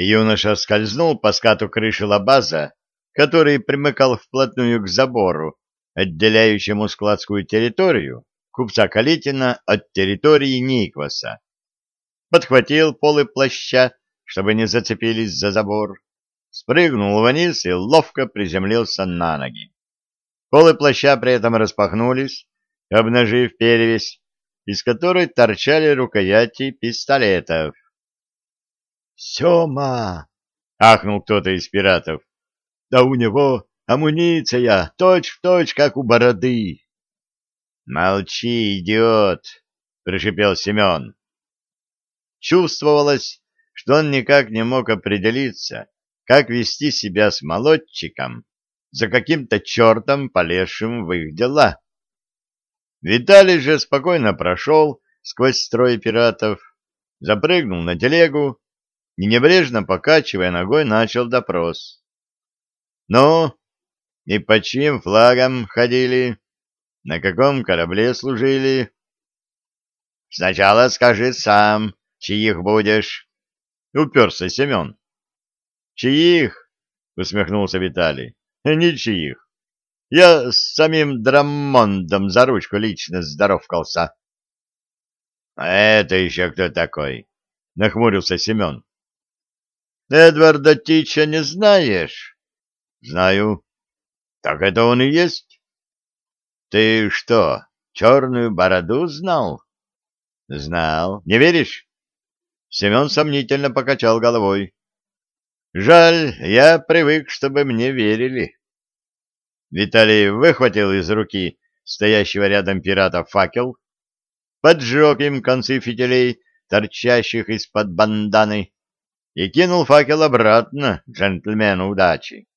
Юноша скользнул по скату крыши лабаза, который примыкал вплотную к забору, отделяющему складскую территорию купца Калитина от территории Никваса. Подхватил полы плаща, чтобы не зацепились за забор, спрыгнул вниз и ловко приземлился на ноги. Полы плаща при этом распахнулись, обнажив перевесь, из которой торчали рукояти пистолетов. «Сема!» — ахнул кто-то из пиратов. «Да у него амуниция, точь-в-точь, точь, как у бороды!» «Молчи, идиот!» — пришипел Семен. Чувствовалось, что он никак не мог определиться, как вести себя с молодчиком, за каким-то чертом, полезшим в их дела. Виталий же спокойно прошел сквозь строй пиратов, запрыгнул на телегу и, небрежно покачивая ногой, начал допрос. — Ну, и по чьим флагам ходили? На каком корабле служили? — Сначала скажи сам, чьих будешь? — уперся Семен. — Чьих? — усмехнулся Виталий. — Ничьих. Я с самим Драммондом за ручку лично здоровкался. — А это еще кто такой? — нахмурился Семен. — Эдварда Тича не знаешь? — Знаю. — Так это он и есть? — Ты что, черную бороду знал? — Знал. Не веришь? Семен сомнительно покачал головой. — Жаль, я привык, чтобы мне верили. Виталий выхватил из руки стоящего рядом пирата факел, поджег им концы фитилей, торчащих из-под банданы, и кинул факел обратно джентльмену удачи.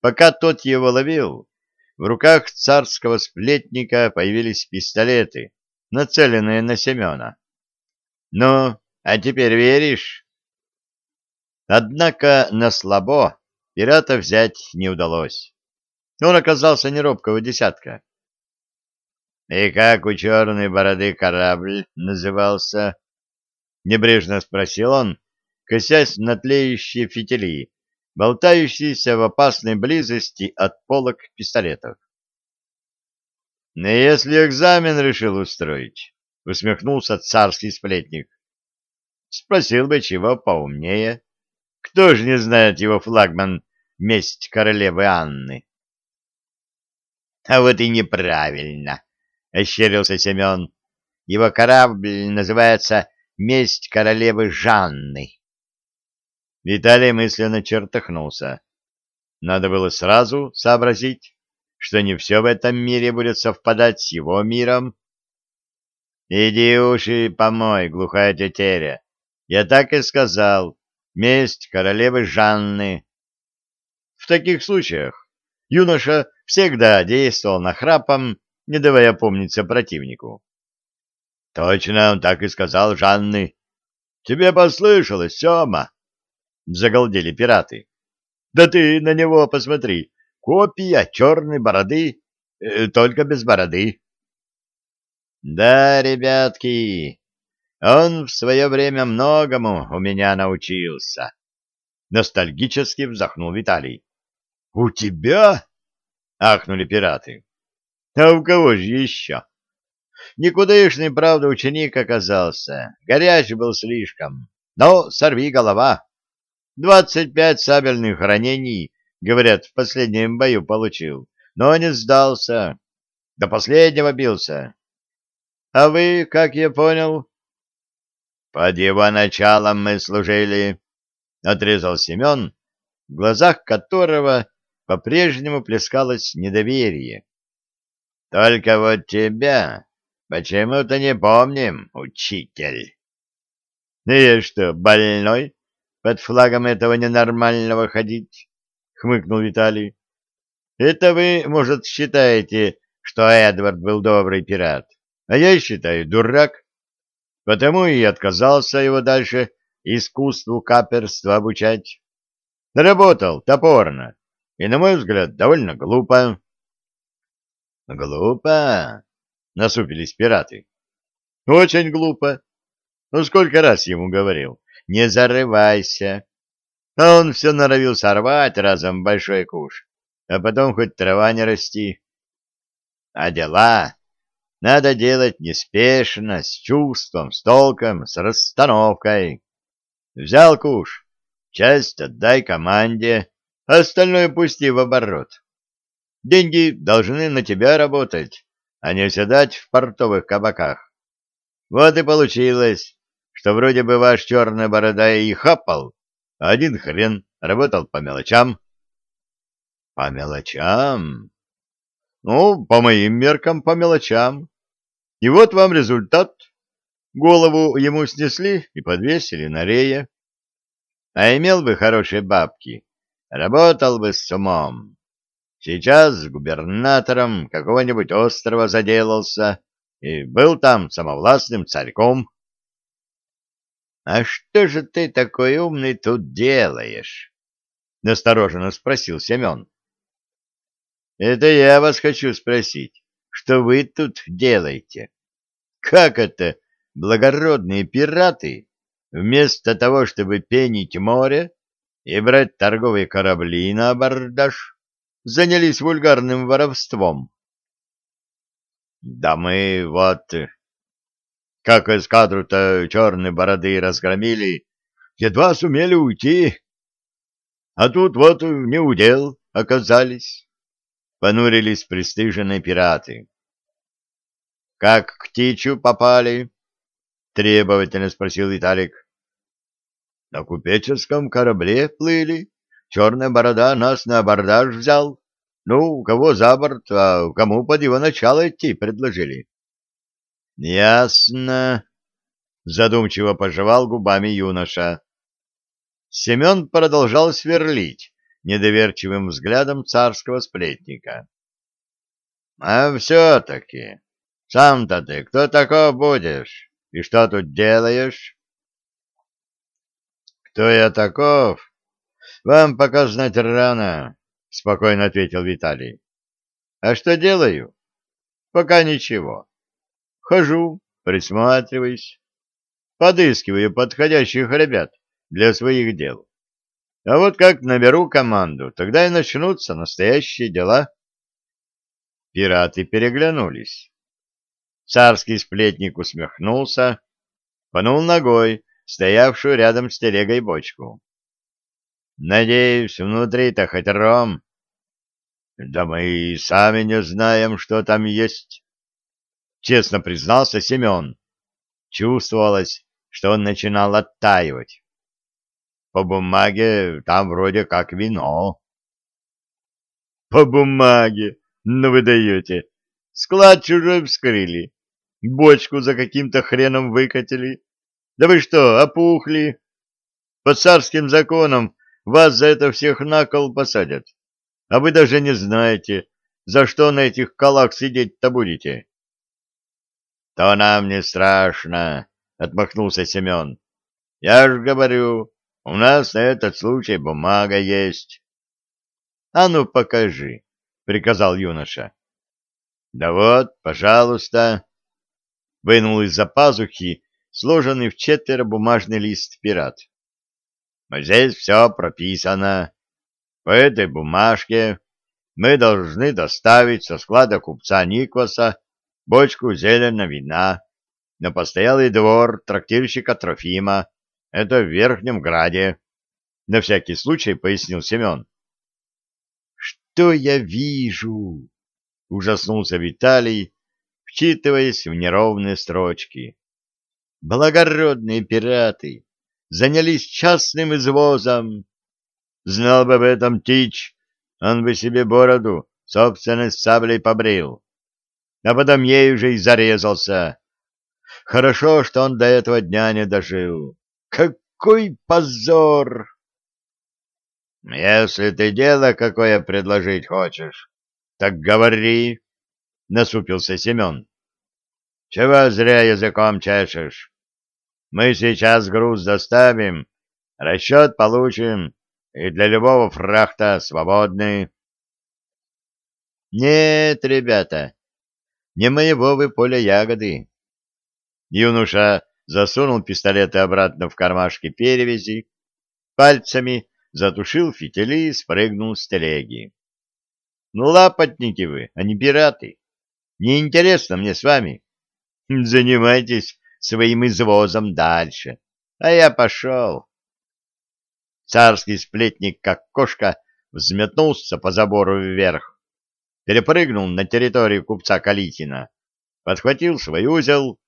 Пока тот его ловил, в руках царского сплетника появились пистолеты, нацеленные на Семена. «Ну, а теперь веришь?» Однако на слабо пирата взять не удалось. Он оказался неробкого десятка. — И как у черной бороды корабль назывался? — небрежно спросил он, косясь на тлеющие фитили, болтающиеся в опасной близости от полок пистолетов. — Если экзамен решил устроить, — усмехнулся царский сплетник, — спросил бы чего поумнее. Кто же не знает его флагман «Месть королевы Анны»? — А вот и неправильно, — ощерился Семен. — Его корабль называется «Месть королевы Жанны». Виталий мысленно чертыхнулся. Надо было сразу сообразить, что не все в этом мире будет совпадать с его миром. — Иди уши помой, глухая тетеря. Я так и сказал. Месть королевы Жанны. В таких случаях юноша всегда действовал нахрапом, не давая помниться противнику. — Точно, он так и сказал Жанны. — Тебе послышалось, Сема? — загалдели пираты. — Да ты на него посмотри. Копия черной бороды, э, только без бороды. — Да, ребятки, он в свое время многому у меня научился. Ностальгически вздохнул Виталий. — У тебя? — ахнули пираты. — А у кого же еще? Никудышный, правда, ученик оказался. Горячий был слишком. Но сорви голова. Двадцать пять сабельных ранений, говорят, в последнем бою получил. Но не сдался. До последнего бился. А вы, как я понял... Под его началом мы служили, — отрезал Семен, в глазах которого по-прежнему плескалось недоверие. Только вот тебя почему-то не помним, учитель. Я что, больной? Под флагом этого ненормального ходить? Хмыкнул Виталий. Это вы, может, считаете, что Эдвард был добрый пират, а я считаю дурак, потому и отказался его дальше искусству каперства обучать. Работал топорно, и, на мой взгляд, довольно глупо. — Глупо? — насупились пираты. — Очень глупо. Ну, сколько раз ему говорил, не зарывайся, А он все норовил сорвать разом большой куш, а потом хоть трава не расти. А дела надо делать неспешно, с чувством, с толком, с расстановкой. Взял куш, часть отдай команде, остальное пусти в оборот. Деньги должны на тебя работать, а не оседать в портовых кабаках. Вот и получилось, что вроде бы ваш черная борода и хапал, а один хрен работал по мелочам. По мелочам? Ну, по моим меркам, по мелочам. И вот вам результат. Голову ему снесли и подвесили на рее. А имел бы хорошие бабки, работал бы с умом. Сейчас с губернатором какого-нибудь острова заделался и был там самовластным царьком. — А что же ты такой умный тут делаешь? — настороженно спросил Семен. — Это я вас хочу спросить, что вы тут делаете? Как это благородные пираты, вместо того, чтобы пенить море и брать торговые корабли на абордаж, занялись вульгарным воровством? — Да мы вот как эскадру-то черной бороды разгромили, едва сумели уйти. А тут вот не удел оказались. Понурились пристыженные пираты. — Как к Тичу попали? — требовательно спросил Виталик. — На купеческом корабле плыли. Черная борода нас на абордаж взял. Ну, кого за борт, а кому под его начало идти предложили. Ясно. Задумчиво пожевал губами юноша. Семен продолжал сверлить недоверчивым взглядом царского сплетника. — А все-таки, сам-то ты кто такой будешь? И что тут делаешь? — Кто я таков? Вам пока знать рано, — спокойно ответил Виталий. — А что делаю? — Пока ничего. Хожу, присматриваюсь, подыскиваю подходящих ребят для своих дел. А вот как наберу команду, тогда и начнутся настоящие дела. Пираты переглянулись. Царский сплетник усмехнулся, пнул ногой стоявшую рядом с телегой бочку. «Надеюсь, внутри-то хоть ром?» «Да мы и сами не знаем, что там есть» честно признался Семен. Чувствовалось, что он начинал оттаивать. По бумаге там вроде как вино. По бумаге, ну вы даете. Склад чужой вскрыли. Бочку за каким-то хреном выкатили. Да вы что, опухли? По царским законам вас за это всех на кол посадят. А вы даже не знаете, за что на этих колах сидеть-то будете. — То нам не страшно, — отмахнулся Семен. — Я ж говорю, у нас на этот случай бумага есть. — А ну, покажи, — приказал юноша. — Да вот, пожалуйста. Вынул из-за пазухи сложенный в четверо бумажный лист пират. Здесь все прописано. По этой бумажке мы должны доставить со склада купца Никваса бочку зеленого вина на постоялый двор трактирщика Трофима, это в Верхнем Граде. На всякий случай пояснил Семен. «Что я вижу?» — ужаснулся Виталий, вчитываясь в неровные строчки. «Благородные пираты занялись частным извозом. Знал бы об этом Тич, он бы себе бороду собственной саблей побрил а потом ей уже и зарезался. Хорошо, что он до этого дня не дожил. Какой позор! Если ты дело какое предложить хочешь, так говори, — насупился Семен. Чего зря языком чешешь? Мы сейчас груз доставим, расчет получим, и для любого фрахта свободный. Нет, ребята, не моего вы поля ягоды. Юноша засунул пистолеты обратно в кармашки перевязи, пальцами затушил фитили и спрыгнул с телеги. Ну, лапотники вы, а не пираты. Неинтересно мне с вами. Занимайтесь своим извозом дальше, а я пошел. Царский сплетник, как кошка, взметнулся по забору вверх, перепрыгнул на территорию купца Калитина, подхватил свой узел,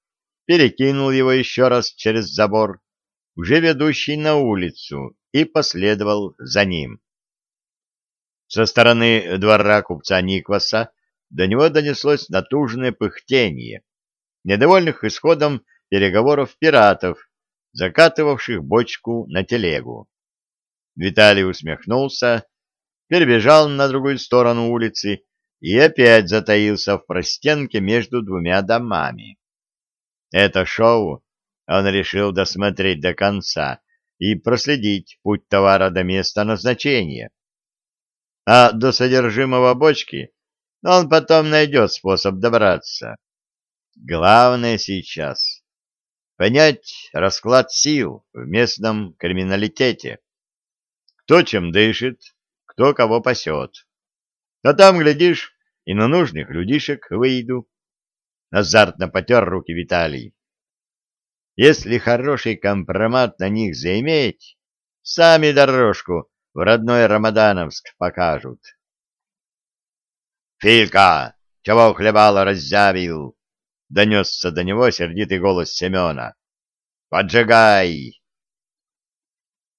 перекинул его еще раз через забор, уже ведущий на улицу, и последовал за ним. Со стороны двора купца Никваса до него донеслось натужное пыхтение, недовольных исходом переговоров пиратов, закатывавших бочку на телегу. Виталий усмехнулся, перебежал на другую сторону улицы и опять затаился в простенке между двумя домами. Это шоу он решил досмотреть до конца и проследить путь товара до места назначения. А до содержимого бочки он потом найдет способ добраться. Главное сейчас — понять расклад сил в местном криминалитете. Кто чем дышит, кто кого пасет. А там, глядишь, и на нужных людишек выйду. Азартно потер руки Виталий. Если хороший компромат на них заиметь, сами дорожку в родной Рамадановск покажут. «Филька, чего хлебало раззявил?» — донесся до него сердитый голос Семена. «Поджигай!»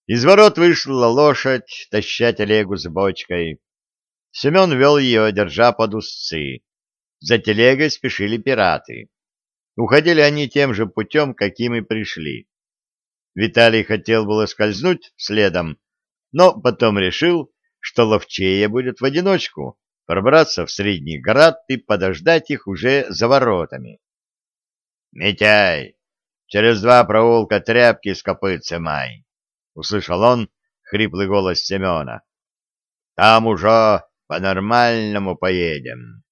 Из ворот вышла лошадь, таща телегу с бочкой. Семен вел ее, держа под узцы. За телегой спешили пираты. Уходили они тем же путем, каким и пришли. Виталий хотел было скользнуть следом, но потом решил, что ловчее будет в одиночку пробраться в Средний Град и подождать их уже за воротами. — Митяй, через два проулка тряпки с копытцем май! — услышал он хриплый голос Семена. — Там уже по-нормальному поедем.